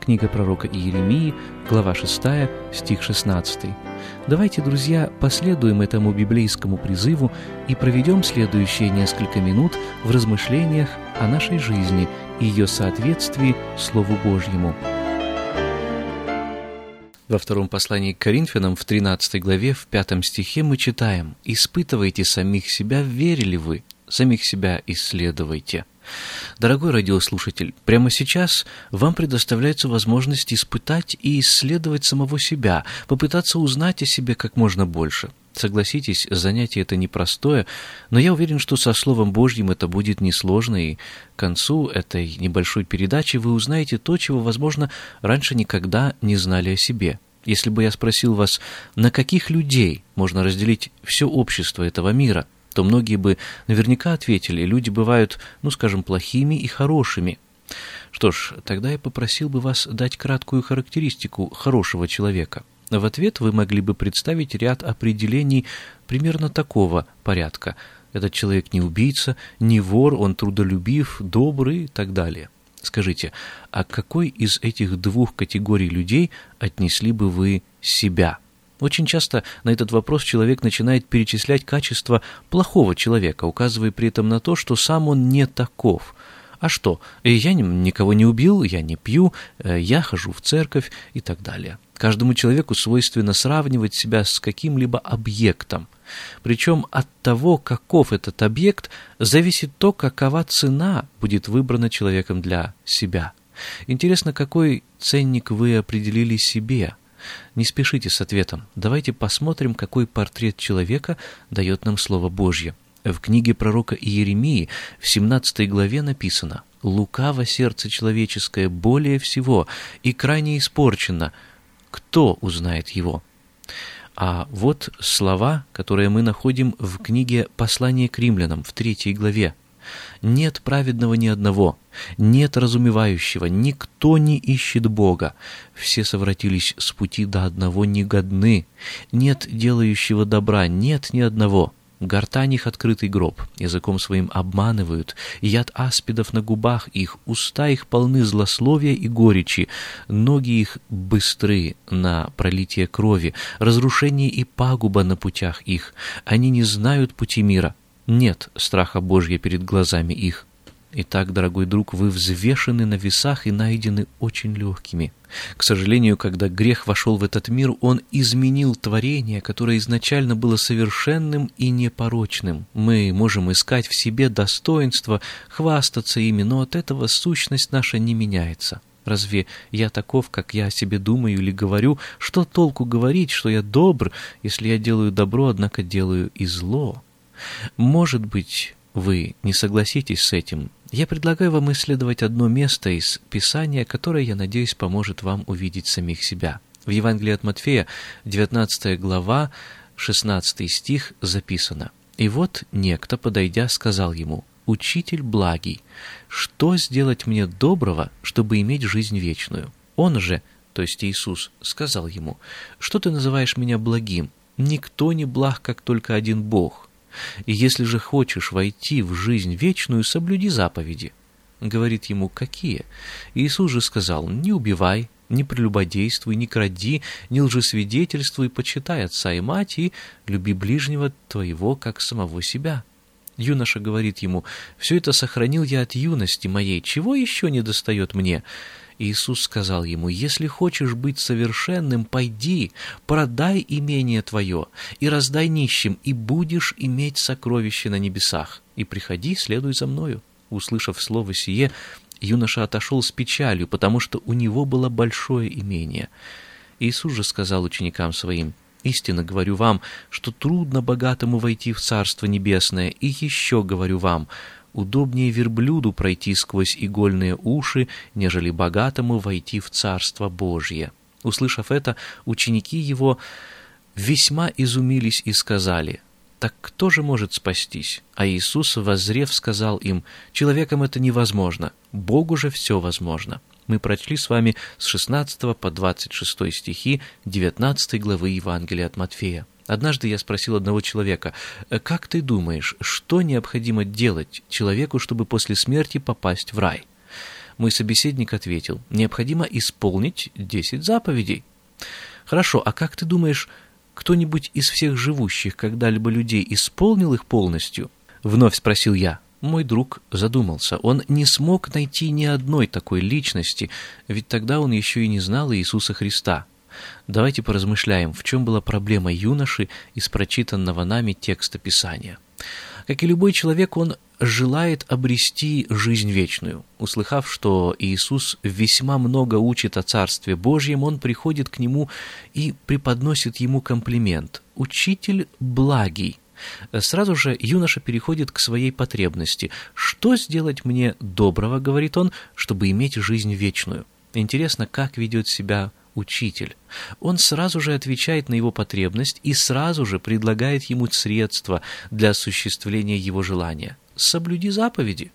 Книга пророка Иеремии, глава 6, стих 16. Давайте, друзья, последуем этому библейскому призыву и проведем следующие несколько минут в размышлениях о нашей жизни и ее соответствии Слову Божьему. Во втором послании к Коринфянам в 13 главе в 5 стихе мы читаем «Испытывайте самих себя, верили вы, самих себя исследуйте». Дорогой радиослушатель, прямо сейчас вам предоставляется возможность испытать и исследовать самого себя, попытаться узнать о себе как можно больше. Согласитесь, занятие это непростое, но я уверен, что со Словом Божьим это будет несложно, и к концу этой небольшой передачи вы узнаете то, чего, возможно, раньше никогда не знали о себе. Если бы я спросил вас, на каких людей можно разделить все общество этого мира – то многие бы наверняка ответили, люди бывают, ну, скажем, плохими и хорошими. Что ж, тогда я попросил бы вас дать краткую характеристику хорошего человека. В ответ вы могли бы представить ряд определений примерно такого порядка. Этот человек не убийца, не вор, он трудолюбив, добрый и так далее. Скажите, а какой из этих двух категорий людей отнесли бы вы себя – очень часто на этот вопрос человек начинает перечислять качества плохого человека, указывая при этом на то, что сам он не таков. А что? Я никого не убил, я не пью, э, я хожу в церковь и так далее. Каждому человеку свойственно сравнивать себя с каким-либо объектом. Причем от того, каков этот объект, зависит то, какова цена будет выбрана человеком для себя. Интересно, какой ценник вы определили себе – не спешите с ответом. Давайте посмотрим, какой портрет человека дает нам Слово Божье. В книге пророка Иеремии в 17 главе написано «Лукаво сердце человеческое более всего и крайне испорчено. Кто узнает его?» А вот слова, которые мы находим в книге «Послание к римлянам» в третьей главе. Нет праведного ни одного, нет разумевающего, никто не ищет Бога. Все совратились с пути до одного негодны. Нет делающего добра, нет ни одного. Гортань их открытый гроб, языком своим обманывают, яд аспидов на губах их, уста их полны злословия и горечи, ноги их быстры на пролитие крови, разрушение и пагуба на путях их. Они не знают пути мира, нет страха Божья перед глазами их. Итак, дорогой друг, вы взвешены на весах и найдены очень легкими. К сожалению, когда грех вошел в этот мир, он изменил творение, которое изначально было совершенным и непорочным. Мы можем искать в себе достоинство, хвастаться ими, но от этого сущность наша не меняется. Разве я таков, как я о себе думаю или говорю? Что толку говорить, что я добр, если я делаю добро, однако делаю и зло? Может быть, вы не согласитесь с этим. Я предлагаю вам исследовать одно место из Писания, которое, я надеюсь, поможет вам увидеть самих себя. В Евангелии от Матфея, 19 глава, 16 стих записано. «И вот некто, подойдя, сказал ему, «Учитель благий, что сделать мне доброго, чтобы иметь жизнь вечную?» Он же, то есть Иисус, сказал ему, «Что ты называешь меня благим? Никто не благ, как только один Бог». И если же хочешь войти в жизнь вечную, соблюди заповеди. Говорит ему, какие? Иисус же сказал, не убивай, не прелюбодействуй, не кради, не лжесвидетельствуй, почитай отца и мать и люби ближнего твоего, как самого себя. Юноша говорит ему, «Все это сохранил я от юности моей, чего еще не достает мне?» Иисус сказал ему, «Если хочешь быть совершенным, пойди, продай имение твое и раздай нищим, и будешь иметь сокровище на небесах, и приходи, следуй за мною». Услышав слово сие, юноша отошел с печалью, потому что у него было большое имение. Иисус же сказал ученикам своим, «Истинно говорю вам, что трудно богатому войти в Царство Небесное, и еще говорю вам, удобнее верблюду пройти сквозь игольные уши, нежели богатому войти в Царство Божье». Услышав это, ученики его весьма изумились и сказали, «Так кто же может спастись?» А Иисус, воззрев, сказал им, «Человеком это невозможно, Богу же все возможно». Мы прочли с вами с 16 по 26 стихи 19 главы Евангелия от Матфея. Однажды я спросил одного человека, «Как ты думаешь, что необходимо делать человеку, чтобы после смерти попасть в рай?» Мой собеседник ответил, «Необходимо исполнить 10 заповедей». Хорошо, а как ты думаешь, кто-нибудь из всех живущих когда-либо людей исполнил их полностью? Вновь спросил я. Мой друг задумался. Он не смог найти ни одной такой личности, ведь тогда он еще и не знал Иисуса Христа. Давайте поразмышляем, в чем была проблема юноши из прочитанного нами текста Писания. Как и любой человек, он желает обрести жизнь вечную. Услыхав, что Иисус весьма много учит о Царстве Божьем, он приходит к нему и преподносит ему комплимент. «Учитель благий». Сразу же юноша переходит к своей потребности. «Что сделать мне доброго, — говорит он, — чтобы иметь жизнь вечную?» Интересно, как ведет себя учитель. Он сразу же отвечает на его потребность и сразу же предлагает ему средства для осуществления его желания. «Соблюди заповеди».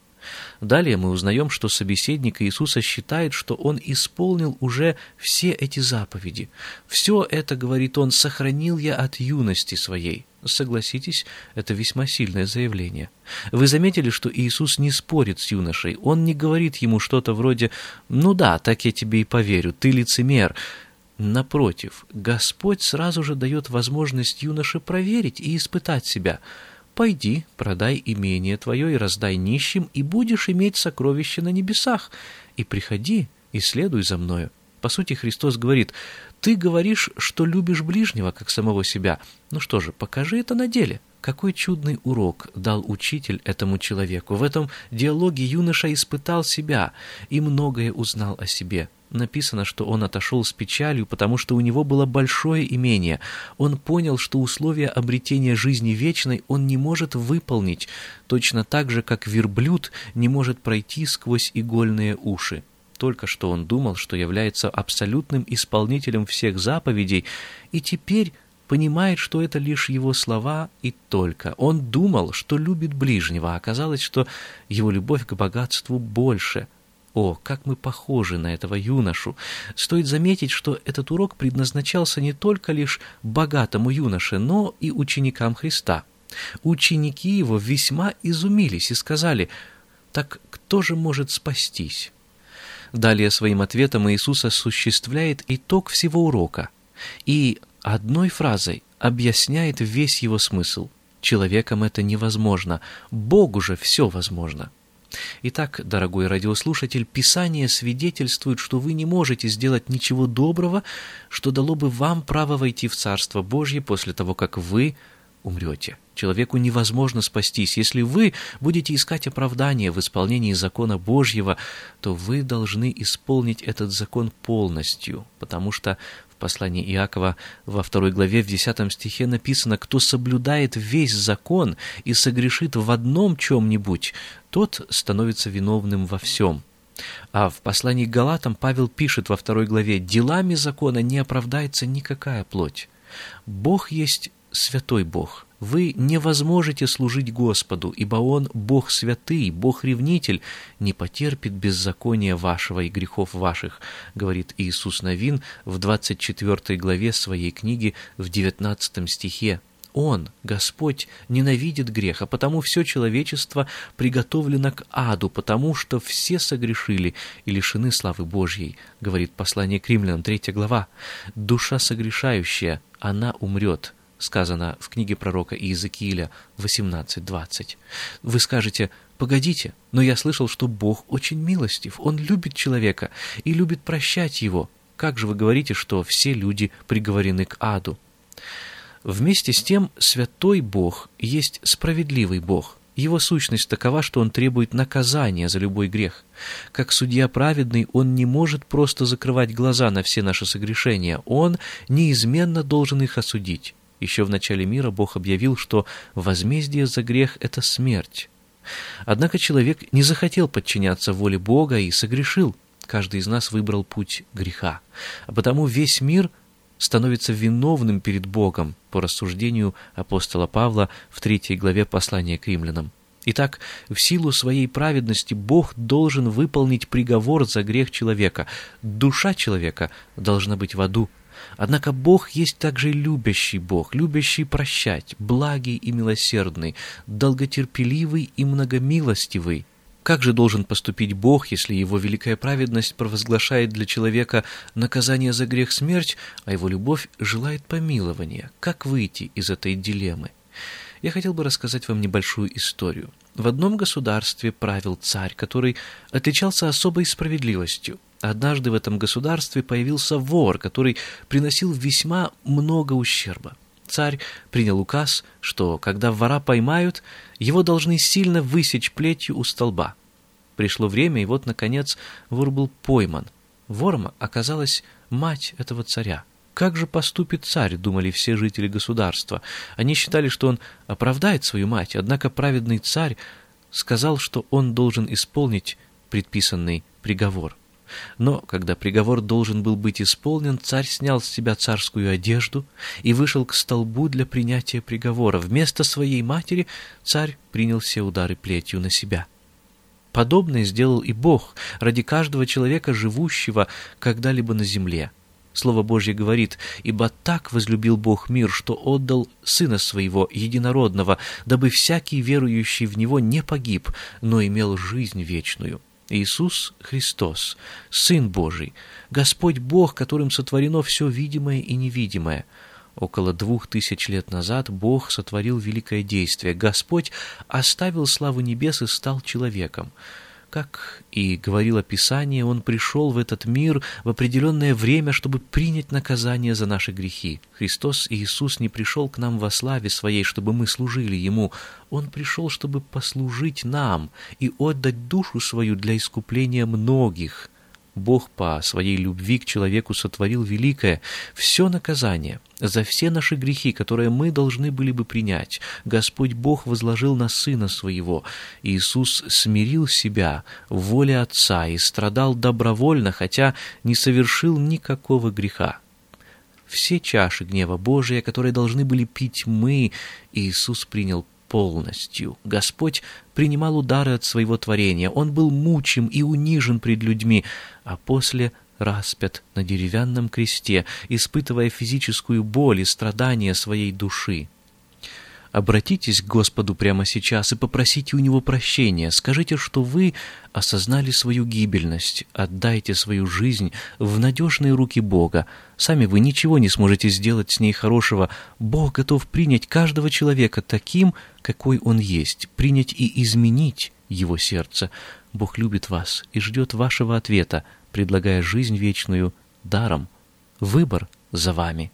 Далее мы узнаем, что собеседник Иисуса считает, что он исполнил уже все эти заповеди. «Все это, — говорит он, — сохранил я от юности своей». Согласитесь, это весьма сильное заявление. Вы заметили, что Иисус не спорит с юношей, он не говорит ему что-то вроде «Ну да, так я тебе и поверю, ты лицемер». Напротив, Господь сразу же дает возможность юноше проверить и испытать себя. «Пойди, продай имение твое и раздай нищим, и будешь иметь сокровища на небесах, и приходи и следуй за мною». По сути, Христос говорит, ты говоришь, что любишь ближнего, как самого себя. Ну что же, покажи это на деле. Какой чудный урок дал учитель этому человеку. В этом диалоге юноша испытал себя и многое узнал о себе. Написано, что он отошел с печалью, потому что у него было большое имение. Он понял, что условия обретения жизни вечной он не может выполнить, точно так же, как верблюд не может пройти сквозь игольные уши. Только что он думал, что является абсолютным исполнителем всех заповедей, и теперь понимает, что это лишь его слова и только. Он думал, что любит ближнего, а оказалось, что его любовь к богатству больше. О, как мы похожи на этого юношу! Стоит заметить, что этот урок предназначался не только лишь богатому юноше, но и ученикам Христа. Ученики его весьма изумились и сказали, «Так кто же может спастись?» Далее своим ответом Иисус осуществляет итог всего урока и одной фразой объясняет весь его смысл. Человеком это невозможно, Богу же все возможно. Итак, дорогой радиослушатель, Писание свидетельствует, что вы не можете сделать ничего доброго, что дало бы вам право войти в Царство Божье после того, как вы умрете. Человеку невозможно спастись. Если вы будете искать оправдание в исполнении закона Божьего, то вы должны исполнить этот закон полностью, потому что в послании Иакова во второй главе в десятом стихе написано «Кто соблюдает весь закон и согрешит в одном чем-нибудь, тот становится виновным во всем». А в послании к Галатам Павел пишет во второй главе «Делами закона не оправдается никакая плоть». Бог есть святой Бог. Вы не возможете служить Господу, ибо Он, Бог святый, Бог-ревнитель, не потерпит беззакония вашего и грехов ваших, говорит Иисус Новин в 24 главе своей книги в 19 стихе. Он, Господь, ненавидит грех, а потому все человечество приготовлено к аду, потому что все согрешили и лишены славы Божьей, говорит послание к римлянам, 3 глава. Душа согрешающая, она умрет, сказано в книге пророка Иезекииля 18.20. Вы скажете, погодите, но я слышал, что Бог очень милостив, Он любит человека и любит прощать его. Как же вы говорите, что все люди приговорены к аду? Вместе с тем, святой Бог есть справедливый Бог. Его сущность такова, что он требует наказания за любой грех. Как судья праведный, он не может просто закрывать глаза на все наши согрешения. Он неизменно должен их осудить. Еще в начале мира Бог объявил, что возмездие за грех — это смерть. Однако человек не захотел подчиняться воле Бога и согрешил. Каждый из нас выбрал путь греха. А потому весь мир становится виновным перед Богом, по рассуждению апостола Павла в третьей главе послания к римлянам. Итак, в силу своей праведности Бог должен выполнить приговор за грех человека. Душа человека должна быть в аду. Однако Бог есть также любящий Бог, любящий прощать, благий и милосердный, долготерпеливый и многомилостивый. Как же должен поступить Бог, если Его великая праведность провозглашает для человека наказание за грех смерть, а Его любовь желает помилования? Как выйти из этой дилеммы? Я хотел бы рассказать вам небольшую историю. В одном государстве правил царь, который отличался особой справедливостью. Однажды в этом государстве появился вор, который приносил весьма много ущерба. Царь принял указ, что, когда вора поймают, его должны сильно высечь плетью у столба. Пришло время, и вот, наконец, вор был пойман. Вором оказалась мать этого царя. Как же поступит царь, думали все жители государства. Они считали, что он оправдает свою мать, однако праведный царь сказал, что он должен исполнить предписанный приговор. Но, когда приговор должен был быть исполнен, царь снял с себя царскую одежду и вышел к столбу для принятия приговора. Вместо своей матери царь принял все удары плетью на себя. Подобное сделал и Бог ради каждого человека, живущего когда-либо на земле. Слово Божье говорит, «Ибо так возлюбил Бог мир, что отдал Сына Своего, Единородного, дабы всякий верующий в Него не погиб, но имел жизнь вечную». Иисус Христос, Сын Божий, Господь Бог, которым сотворено все видимое и невидимое. Около двух тысяч лет назад Бог сотворил великое действие. Господь оставил славу небес и стал человеком. Как и говорило Писание, Он пришел в этот мир в определенное время, чтобы принять наказание за наши грехи. Христос Иисус не пришел к нам во славе Своей, чтобы мы служили Ему. Он пришел, чтобы послужить нам и отдать душу свою для искупления многих – Бог по своей любви к человеку сотворил великое, все наказание за все наши грехи, которые мы должны были бы принять. Господь Бог возложил на Сына Своего. Иисус смирил себя в воле Отца и страдал добровольно, хотя не совершил никакого греха. Все чаши гнева Божия, которые должны были пить мы, Иисус принял полностью. Господь принимал удары от своего творения, Он был мучим и унижен пред людьми, а после распят на деревянном кресте, испытывая физическую боль и страдания своей души. Обратитесь к Господу прямо сейчас и попросите у Него прощения. Скажите, что вы осознали свою гибельность. Отдайте свою жизнь в надежные руки Бога. Сами вы ничего не сможете сделать с ней хорошего. Бог готов принять каждого человека таким, какой он есть, принять и изменить его сердце. Бог любит вас и ждет вашего ответа, предлагая жизнь вечную даром. Выбор за вами.